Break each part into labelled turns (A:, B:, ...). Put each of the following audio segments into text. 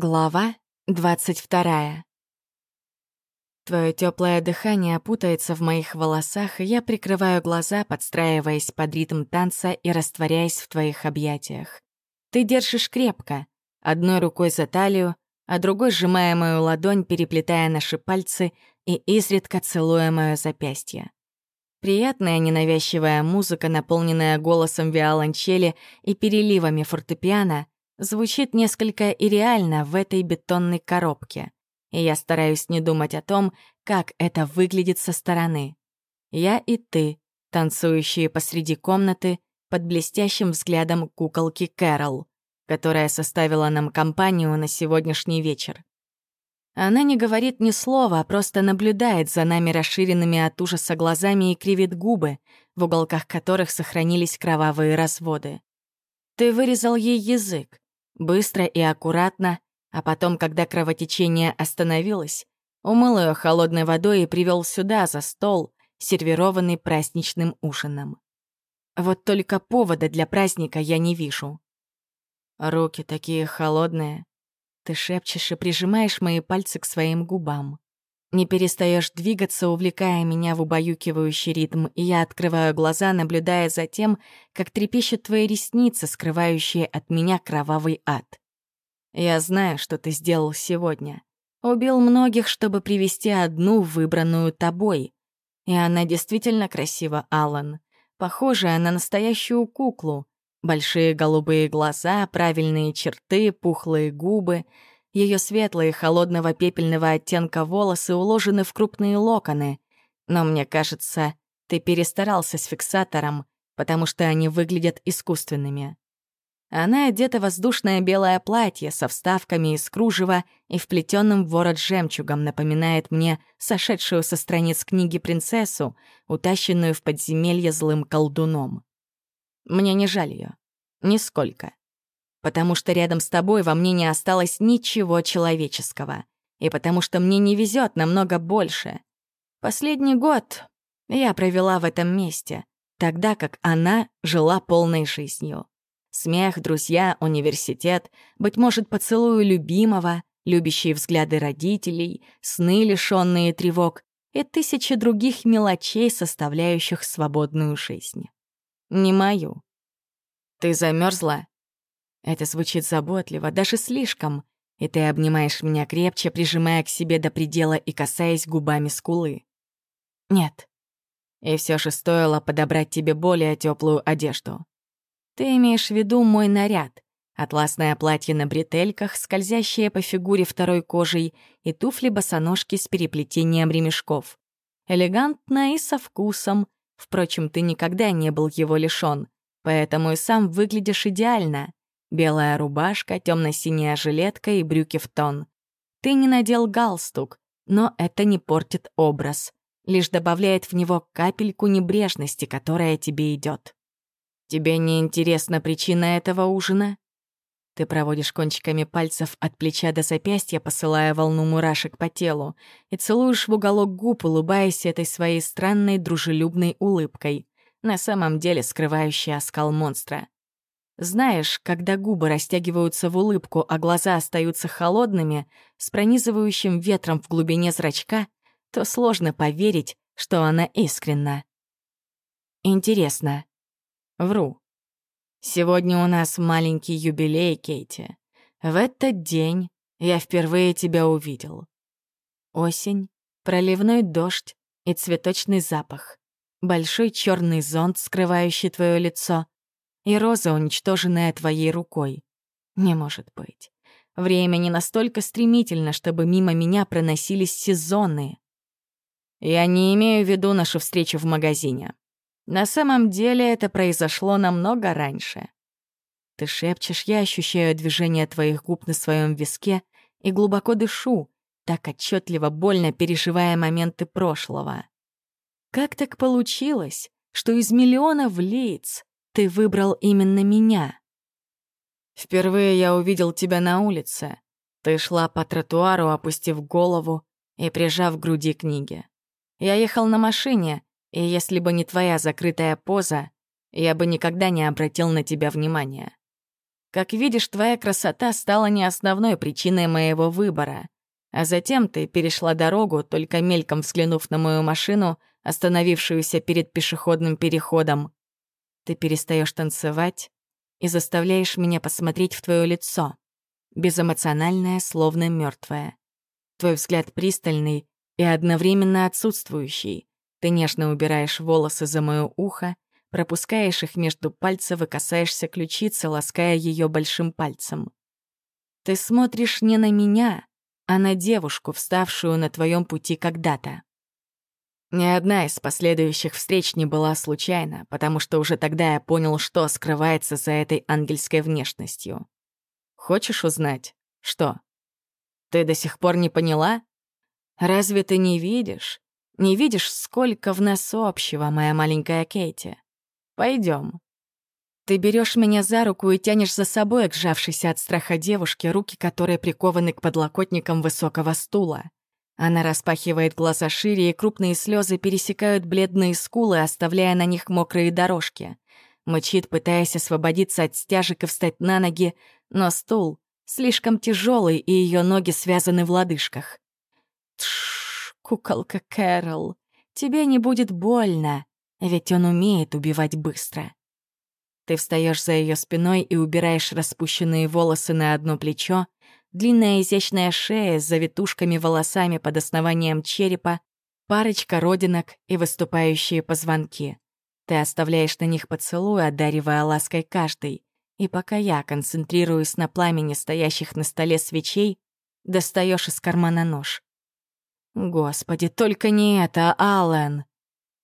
A: Глава двадцать вторая. Твое теплое дыхание путается в моих волосах, и я прикрываю глаза, подстраиваясь под ритм танца и растворяясь в твоих объятиях. Ты держишь крепко, одной рукой за талию, а другой сжимая мою ладонь, переплетая наши пальцы и изредка целуя мое запястье. Приятная ненавязчивая музыка, наполненная голосом виолончели и переливами фортепиано — звучит несколько ирреально в этой бетонной коробке, и я стараюсь не думать о том, как это выглядит со стороны. Я и ты, танцующие посреди комнаты под блестящим взглядом куколки Кэрол, которая составила нам компанию на сегодняшний вечер. Она не говорит ни слова, а просто наблюдает за нами расширенными от ужаса глазами и кривит губы, в уголках которых сохранились кровавые разводы. Ты вырезал ей язык, быстро и аккуратно, а потом, когда кровотечение остановилось, умыл ее холодной водой и привел сюда, за стол, сервированный праздничным ужином. Вот только повода для праздника я не вижу. Руки такие холодные. Ты шепчешь и прижимаешь мои пальцы к своим губам. Не перестаешь двигаться, увлекая меня в убаюкивающий ритм, и я открываю глаза, наблюдая за тем, как трепещут твои ресницы, скрывающие от меня кровавый ад. Я знаю, что ты сделал сегодня. Убил многих, чтобы привести одну, выбранную тобой. И она действительно красива, Алан. Похожая на настоящую куклу. Большие голубые глаза, правильные черты, пухлые губы — ее светлые, холодного пепельного оттенка волосы уложены в крупные локоны. Но мне кажется, ты перестарался с фиксатором, потому что они выглядят искусственными. Она одета в воздушное белое платье со вставками из кружева и вплетенным в ворот жемчугом, напоминает мне сошедшую со страниц книги принцессу, утащенную в подземелье злым колдуном. Мне не жаль ее. Нисколько потому что рядом с тобой во мне не осталось ничего человеческого, и потому что мне не везет намного больше. Последний год я провела в этом месте, тогда как она жила полной жизнью. Смех, друзья, университет, быть может, поцелую любимого, любящие взгляды родителей, сны, лишенные тревог и тысячи других мелочей, составляющих свободную жизнь. Не мою. Ты замерзла? Это звучит заботливо, даже слишком, и ты обнимаешь меня крепче, прижимая к себе до предела и касаясь губами скулы. Нет. И все же стоило подобрать тебе более теплую одежду. Ты имеешь в виду мой наряд, атласное платье на бретельках, скользящее по фигуре второй кожей и туфли-босоножки с переплетением ремешков. Элегантно и со вкусом, впрочем, ты никогда не был его лишён, поэтому и сам выглядишь идеально. Белая рубашка, темно-синяя жилетка и брюки в тон. Ты не надел галстук, но это не портит образ, лишь добавляет в него капельку небрежности, которая тебе идет. Тебе не интересна причина этого ужина? Ты проводишь кончиками пальцев от плеча до запястья, посылая волну мурашек по телу, и целуешь в уголок губ, улыбаясь этой своей странной дружелюбной улыбкой, на самом деле скрывающей оскал монстра. Знаешь, когда губы растягиваются в улыбку, а глаза остаются холодными, с пронизывающим ветром в глубине зрачка, то сложно поверить, что она искренна. Интересно. Вру. Сегодня у нас маленький юбилей, Кейти. В этот день я впервые тебя увидел. Осень, проливной дождь и цветочный запах. Большой черный зонт, скрывающий твое лицо — и роза, уничтоженная твоей рукой. Не может быть. Время не настолько стремительно, чтобы мимо меня проносились сезоны. Я не имею в виду нашу встречу в магазине. На самом деле это произошло намного раньше. Ты шепчешь, я ощущаю движение твоих губ на своем виске и глубоко дышу, так отчетливо больно переживая моменты прошлого. Как так получилось, что из миллионов лиц ты выбрал именно меня. Впервые я увидел тебя на улице. Ты шла по тротуару, опустив голову и прижав к груди книги. Я ехал на машине, и если бы не твоя закрытая поза, я бы никогда не обратил на тебя внимания. Как видишь, твоя красота стала не основной причиной моего выбора. А затем ты перешла дорогу, только мельком взглянув на мою машину, остановившуюся перед пешеходным переходом. Ты перестаешь танцевать и заставляешь меня посмотреть в твое лицо. Безэмоциональное, словно мертвое. Твой взгляд пристальный и одновременно отсутствующий. Ты нежно убираешь волосы за моё ухо, пропускаешь их между пальцев и касаешься ключицы, лаская ее большим пальцем. Ты смотришь не на меня, а на девушку, вставшую на твоем пути когда-то. Ни одна из последующих встреч не была случайна, потому что уже тогда я понял, что скрывается за этой ангельской внешностью. Хочешь узнать? Что? Ты до сих пор не поняла? Разве ты не видишь? Не видишь, сколько в нас общего, моя маленькая Кейти? Пойдем. Ты берешь меня за руку и тянешь за собой, отжавшейся от страха девушки, руки которой прикованы к подлокотникам высокого стула. Она распахивает глаза шире, и крупные слезы пересекают бледные скулы, оставляя на них мокрые дорожки. Мычит, пытаясь освободиться от стяжек и встать на ноги, но стул слишком тяжелый, и ее ноги связаны в лодыжках. Тш, куколка Кэрол, тебе не будет больно. Ведь он умеет убивать быстро. Ты встаешь за ее спиной и убираешь распущенные волосы на одно плечо, длинная изящная шея с завитушками волосами под основанием черепа, парочка родинок и выступающие позвонки. Ты оставляешь на них поцелуй, одаривая лаской каждый. И пока я концентрируюсь на пламени стоящих на столе свечей, достаешь из кармана нож. Господи, только не это, Аллен!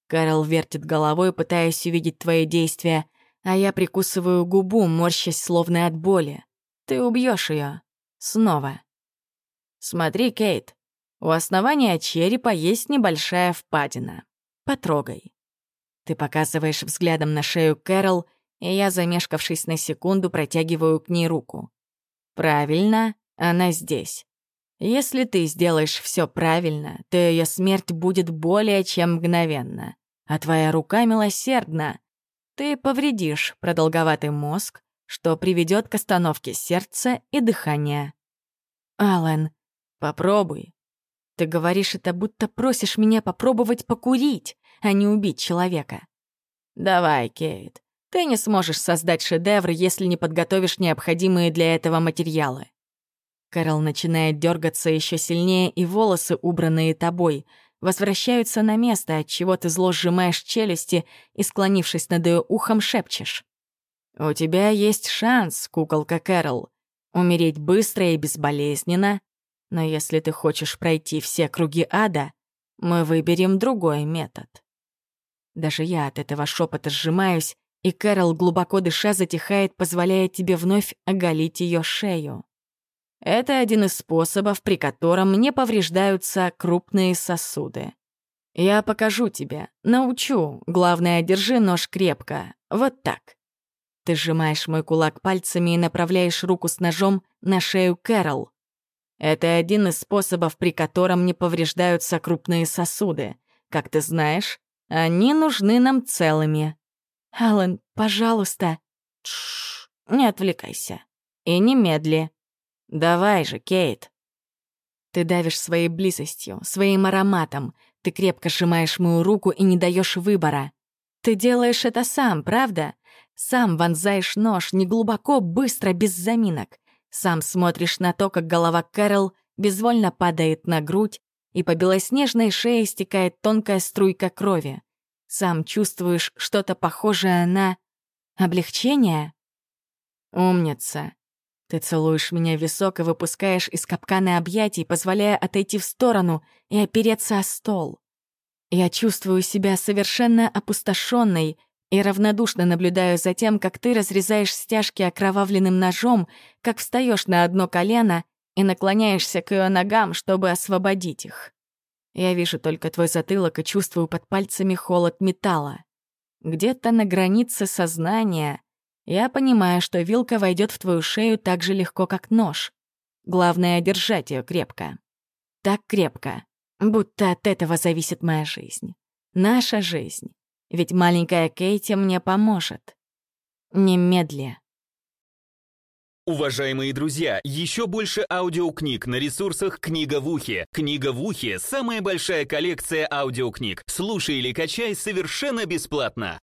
A: Кэрол вертит головой, пытаясь увидеть твои действия, а я прикусываю губу, морщась словно от боли. Ты убьешь ее. Снова. Смотри, Кейт, у основания черепа есть небольшая впадина. Потрогай. Ты показываешь взглядом на шею Кэрол, и я, замешкавшись на секунду, протягиваю к ней руку. Правильно, она здесь. Если ты сделаешь все правильно, то ее смерть будет более чем мгновенна, а твоя рука милосердна. Ты повредишь продолговатый мозг, что приведет к остановке сердца и дыхания. Аллен, попробуй. Ты говоришь это, будто просишь меня попробовать покурить, а не убить человека. Давай, Кейт, ты не сможешь создать шедевр, если не подготовишь необходимые для этого материалы. Кэрол начинает дергаться еще сильнее, и волосы, убранные тобой, возвращаются на место, от чего ты зло сжимаешь челюсти и, склонившись над ее ухом, шепчешь. «У тебя есть шанс, куколка Кэрол, умереть быстро и безболезненно, но если ты хочешь пройти все круги ада, мы выберем другой метод». Даже я от этого шепота сжимаюсь, и Кэрол, глубоко дыша, затихает, позволяя тебе вновь оголить ее шею. Это один из способов, при котором не повреждаются крупные сосуды. Я покажу тебе, научу. Главное, держи нож крепко. Вот так. Ты сжимаешь мой кулак пальцами и направляешь руку с ножом на шею Кэрол. Это один из способов, при котором не повреждаются крупные сосуды. Как ты знаешь, они нужны нам целыми. Алан, пожалуйста. Тш, не отвлекайся. И немедли. «Давай же, Кейт!» Ты давишь своей близостью, своим ароматом. Ты крепко сжимаешь мою руку и не даешь выбора. Ты делаешь это сам, правда? Сам вонзаешь нож неглубоко, быстро, без заминок. Сам смотришь на то, как голова Кэрол безвольно падает на грудь, и по белоснежной шее стекает тонкая струйка крови. Сам чувствуешь что-то похожее на... облегчение? Умница. Ты целуешь меня в висок и выпускаешь из капкана объятий, позволяя отойти в сторону и опереться о стол. Я чувствую себя совершенно опустошенной и равнодушно наблюдаю за тем, как ты разрезаешь стяжки окровавленным ножом, как встаешь на одно колено и наклоняешься к ее ногам, чтобы освободить их. Я вижу только твой затылок и чувствую под пальцами холод металла. Где-то на границе сознания я понимаю, что вилка войдет в твою шею так же легко, как нож. Главное — держать ее крепко. Так крепко, будто от этого зависит моя жизнь. Наша жизнь. Ведь маленькая Кейти мне поможет. Немедля.
B: Уважаемые друзья, еще больше аудиокниг на ресурсах «Книга в ухе». «Книга в ухе» — самая большая коллекция аудиокниг. Слушай или качай совершенно бесплатно.